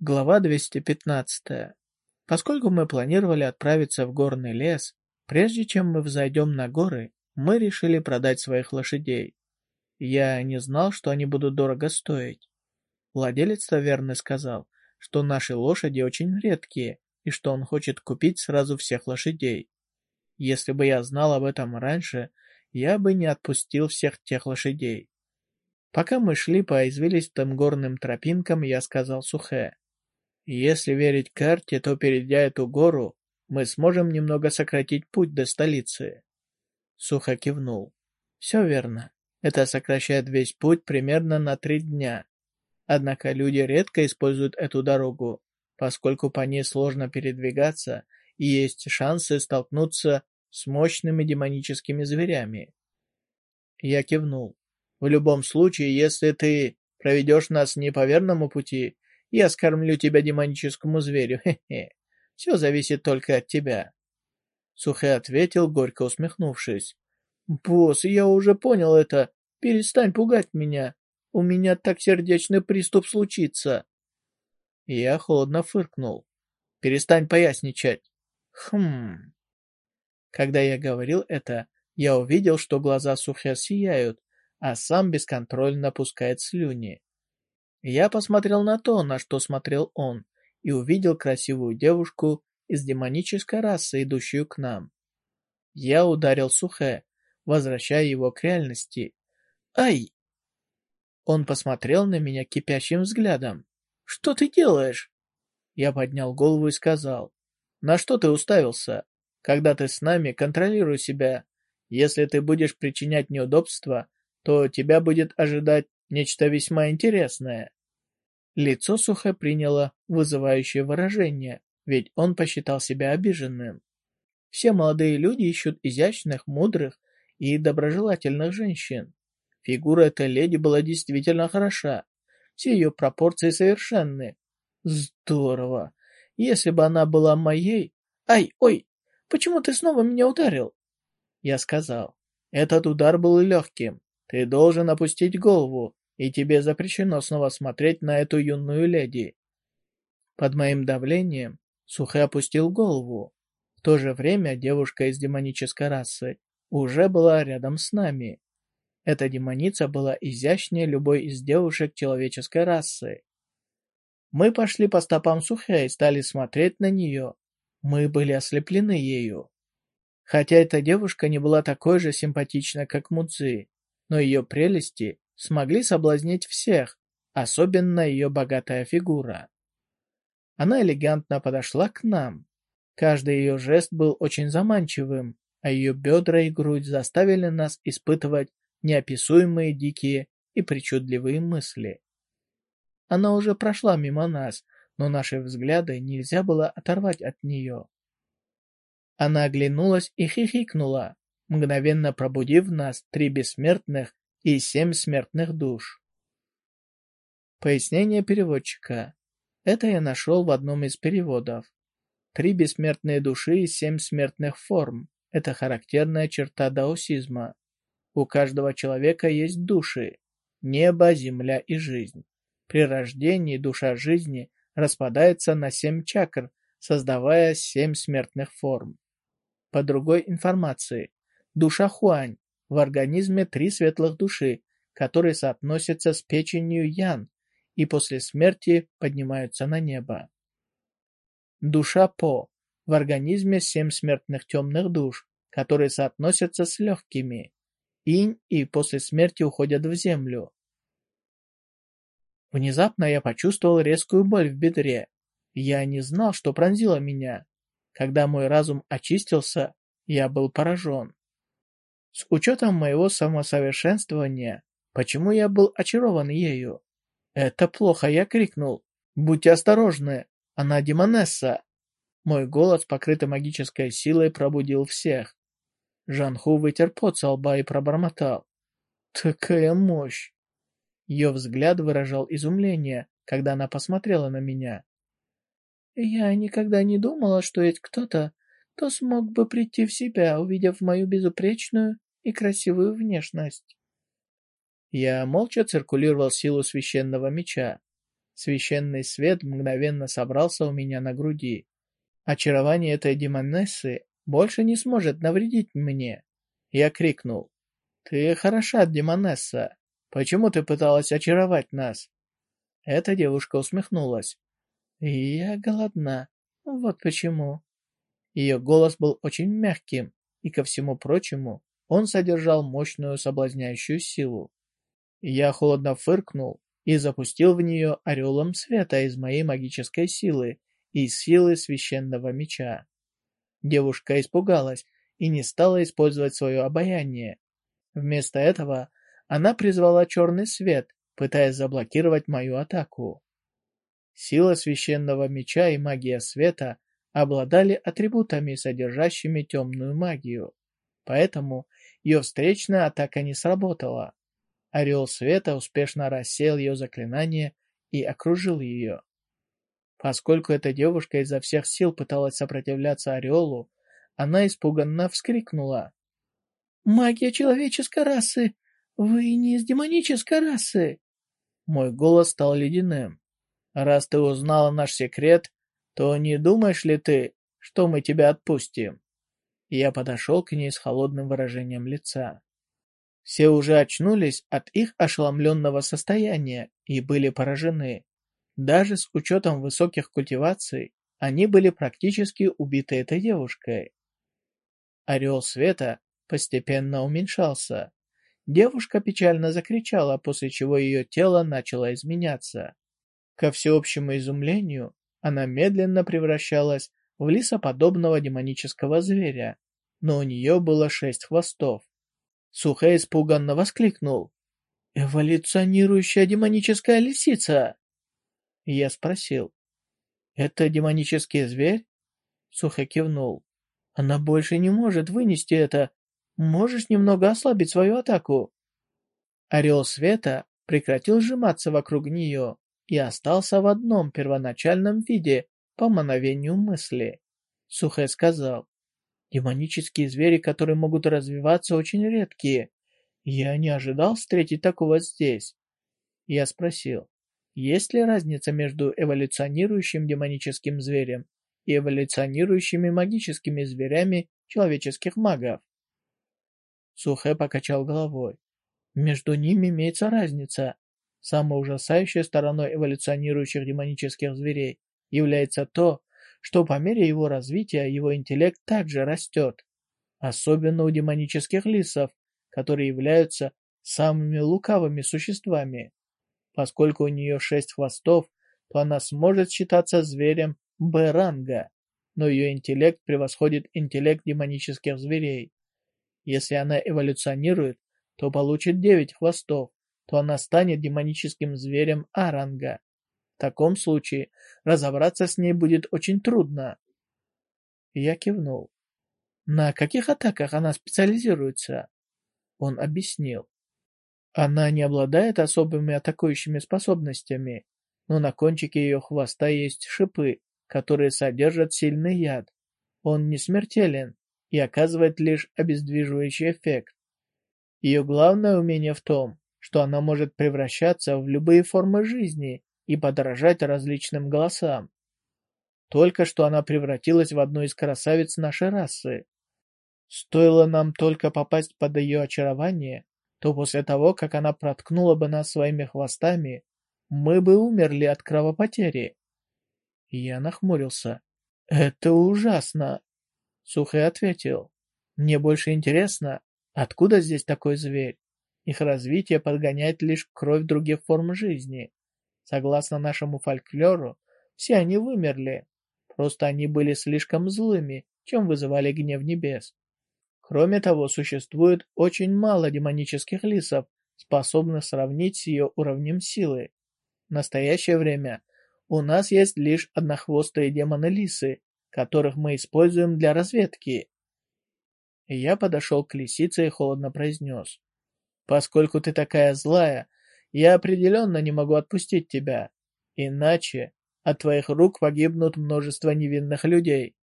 Глава 215. Поскольку мы планировали отправиться в горный лес, прежде чем мы взойдем на горы, мы решили продать своих лошадей. Я не знал, что они будут дорого стоить. Владелец таверны сказал, что наши лошади очень редкие и что он хочет купить сразу всех лошадей. Если бы я знал об этом раньше, я бы не отпустил всех тех лошадей. Пока мы шли по извилистым горным тропинкам, я сказал Сухе. Если верить карте, то перейдя эту гору, мы сможем немного сократить путь до столицы. Сухо кивнул. Все верно. Это сокращает весь путь примерно на три дня. Однако люди редко используют эту дорогу, поскольку по ней сложно передвигаться и есть шансы столкнуться с мощными демоническими зверями. Я кивнул. В любом случае, если ты проведешь нас не по верному пути, я скормлю тебя демоническому зверю, хе-хе. Все зависит только от тебя. Сухэ ответил, горько усмехнувшись. «Босс, я уже понял это. Перестань пугать меня. У меня так сердечный приступ случится». Я холодно фыркнул. «Перестань поясничать». «Хм...» Когда я говорил это, я увидел, что глаза Сухэ сияют, а сам бесконтрольно пускает слюни. Я посмотрел на то, на что смотрел он, и увидел красивую девушку из демонической расы, идущую к нам. Я ударил Сухе, возвращая его к реальности. «Ай!» Он посмотрел на меня кипящим взглядом. «Что ты делаешь?» Я поднял голову и сказал. «На что ты уставился? Когда ты с нами, контролируй себя. Если ты будешь причинять неудобства, то тебя будет ожидать Нечто весьма интересное. Лицо Сухэ приняло вызывающее выражение, ведь он посчитал себя обиженным. Все молодые люди ищут изящных, мудрых и доброжелательных женщин. Фигура этой леди была действительно хороша. Все ее пропорции совершенны. Здорово. Если бы она была моей... Ай, ой, почему ты снова меня ударил? Я сказал. Этот удар был легким. Ты должен опустить голову и тебе запрещено снова смотреть на эту юную леди». Под моим давлением Сухэ опустил голову. В то же время девушка из демонической расы уже была рядом с нами. Эта демоница была изящнее любой из девушек человеческой расы. Мы пошли по стопам Сухэ и стали смотреть на нее. Мы были ослеплены ею. Хотя эта девушка не была такой же симпатичной, как Мудзи, но ее прелести смогли соблазнить всех, особенно ее богатая фигура. Она элегантно подошла к нам. Каждый ее жест был очень заманчивым, а ее бедра и грудь заставили нас испытывать неописуемые дикие и причудливые мысли. Она уже прошла мимо нас, но наши взгляды нельзя было оторвать от нее. Она оглянулась и хихикнула, мгновенно пробудив нас три бессмертных и семь смертных душ. Пояснение переводчика. Это я нашел в одном из переводов. Три бессмертные души и семь смертных форм – это характерная черта даосизма. У каждого человека есть души – небо, земля и жизнь. При рождении душа жизни распадается на семь чакр, создавая семь смертных форм. По другой информации, душа Хуань в организме три светлых души, которые соотносятся с печенью Ян и после смерти поднимаются на небо. Душа По. В организме семь смертных темных душ, которые соотносятся с легкими. Инь и после смерти уходят в землю. Внезапно я почувствовал резкую боль в бедре. Я не знал, что пронзило меня. Когда мой разум очистился, я был поражен. С учетом моего самосовершенствования, почему я был очарован ею? Это плохо, я крикнул. Будьте осторожны, она демонесса. Мой голос, покрытый магической силой, пробудил всех. Жанху вытер пот со лба и пробормотал. Такая мощь! Ее взгляд выражал изумление, когда она посмотрела на меня. Я никогда не думала, что есть кто-то, кто смог бы прийти в себя, увидев мою безупречную и красивую внешность. Я молча циркулировал силу священного меча. Священный свет мгновенно собрался у меня на груди. Очарование этой демонессы больше не сможет навредить мне. Я крикнул. «Ты хороша, демонесса. Почему ты пыталась очаровать нас?» Эта девушка усмехнулась. «Я голодна. Вот почему». Ее голос был очень мягким, и ко всему прочему, он содержал мощную соблазняющую силу. Я холодно фыркнул и запустил в нее орелом света из моей магической силы и силы священного меча. Девушка испугалась и не стала использовать свое обаяние. Вместо этого она призвала черный свет, пытаясь заблокировать мою атаку. Сила священного меча и магия света обладали атрибутами, содержащими темную магию. Поэтому ее встречная атака не сработала. Орел Света успешно рассеял ее заклинание и окружил ее. Поскольку эта девушка изо всех сил пыталась сопротивляться Орелу, она испуганно вскрикнула. «Магия человеческой расы! Вы не из демонической расы!» Мой голос стал ледяным. «Раз ты узнала наш секрет, то не думаешь ли ты, что мы тебя отпустим?» Я подошел к ней с холодным выражением лица. Все уже очнулись от их ошеломленного состояния и были поражены. Даже с учетом высоких культиваций, они были практически убиты этой девушкой. Орел света постепенно уменьшался. Девушка печально закричала, после чего ее тело начало изменяться. Ко всеобщему изумлению, она медленно превращалась в лисоподобного демонического зверя, но у нее было шесть хвостов. Сухэ испуганно воскликнул. «Эволюционирующая демоническая лисица!» Я спросил. «Это демонический зверь?» Сухэ кивнул. «Она больше не может вынести это. Можешь немного ослабить свою атаку?» Орел Света прекратил сжиматься вокруг нее и остался в одном первоначальном виде по мановению мысли. Сухэ сказал. Демонические звери, которые могут развиваться, очень редкие. Я не ожидал встретить такого здесь. Я спросил, есть ли разница между эволюционирующим демоническим зверем и эволюционирующими магическими зверями человеческих магов? Сухэ покачал головой. Между ними имеется разница. Самой ужасающей стороной эволюционирующих демонических зверей является то, что по мере его развития его интеллект также растет. Особенно у демонических лисов, которые являются самыми лукавыми существами. Поскольку у нее шесть хвостов, то она сможет считаться зверем Б-ранга, но ее интеллект превосходит интеллект демонических зверей. Если она эволюционирует, то получит девять хвостов, то она станет демоническим зверем А-ранга. В таком случае разобраться с ней будет очень трудно. Я кивнул. На каких атаках она специализируется? Он объяснил. Она не обладает особыми атакующими способностями, но на кончике ее хвоста есть шипы, которые содержат сильный яд. Он не смертелен и оказывает лишь обездвиживающий эффект. Ее главное умение в том, что она может превращаться в любые формы жизни и подражать различным голосам. Только что она превратилась в одну из красавиц нашей расы. Стоило нам только попасть под ее очарование, то после того, как она проткнула бы нас своими хвостами, мы бы умерли от кровопотери. Я нахмурился. «Это ужасно!» Сухой ответил. «Мне больше интересно, откуда здесь такой зверь? Их развитие подгоняет лишь кровь других форм жизни. Согласно нашему фольклору, все они вымерли. Просто они были слишком злыми, чем вызывали гнев небес. Кроме того, существует очень мало демонических лисов, способных сравнить с ее уровнем силы. В настоящее время у нас есть лишь однохвостые демоны-лисы, которых мы используем для разведки. Я подошел к лисице и холодно произнес. «Поскольку ты такая злая, я определенно не могу отпустить тебя. Иначе от твоих рук погибнут множество невинных людей.